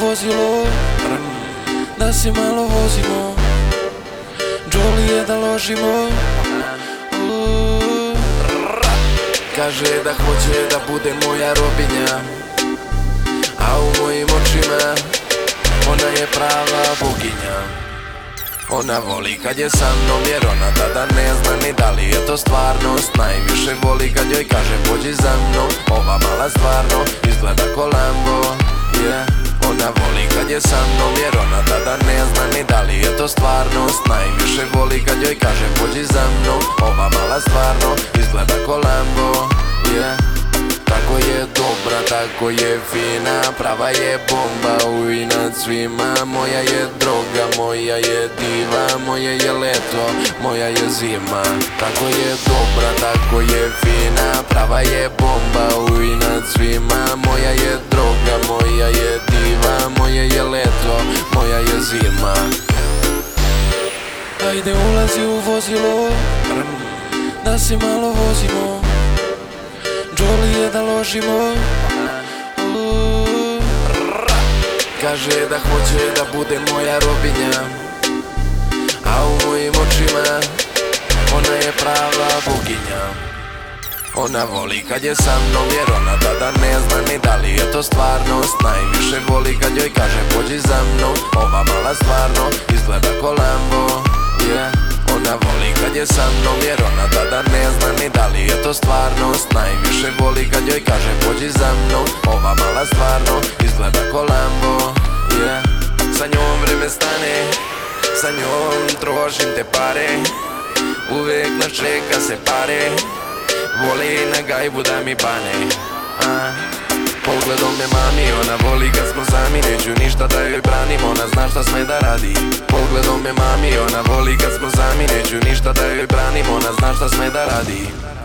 vozilo. Da si malo vozimo. Jolie da ložimo. Kaže da hoće da bude moja robinja A u mojim očima Ona je prava boginja. Ona voli kad je sa mnom jer ona tada ne zna ni da li je to stvarnost. Najviše voli kad joj kažem pođi za mnom. Ova mala stvarno izgleda ko Lambo yeah. Ona voli kad je sa mnom jer ona tada ne zna ni da li je to stvarnost. Najviše voli kad joj kažem pođi za mnom. Ova mala stvarno izgleda ko Lambo yeah. Tako je dobra, tako je fina. Prava je bomba u inat svima. Moja je droga, moja je diva. Moje je leto, moja je zima. Tako je dobra, tako je fina. Prava je bomba u inat svima. Moja je moja je diva Moje je leto, moja je zima. Ajde ulazi u vozilo Da se malo vozimo. Jolie da ložimo. Kaže da hoće da bude moja robinja A u mojim očima Ona je prava boginja Ona voli kad je sa mnom jer ona tada ne zna ni da li je to stvarnost. Najviše voli kad joj kaže pođi za mnom. Ova mala stvarno izgleda ko Lambo yeah. Ona voli kad je sa mnom jer ona tada ne zna ni da li je to stvarnost. Najviše voli kad joj kaže pođi za mnom. Ova mala stvarno izgleda ko Lambo yeah. Sa njom vreme stane Sa njom trošim te pare. Uvijek nas čeka se pare Voli na gajbu da mi bane a? Pogledom me mami, ona voli kad smo sami Neću ništa da joj branim, ona zna šta sme da radi Pogledom me mami, ona voli kad smo sami Neću ništa da joj branim, ona zna šta sme da radi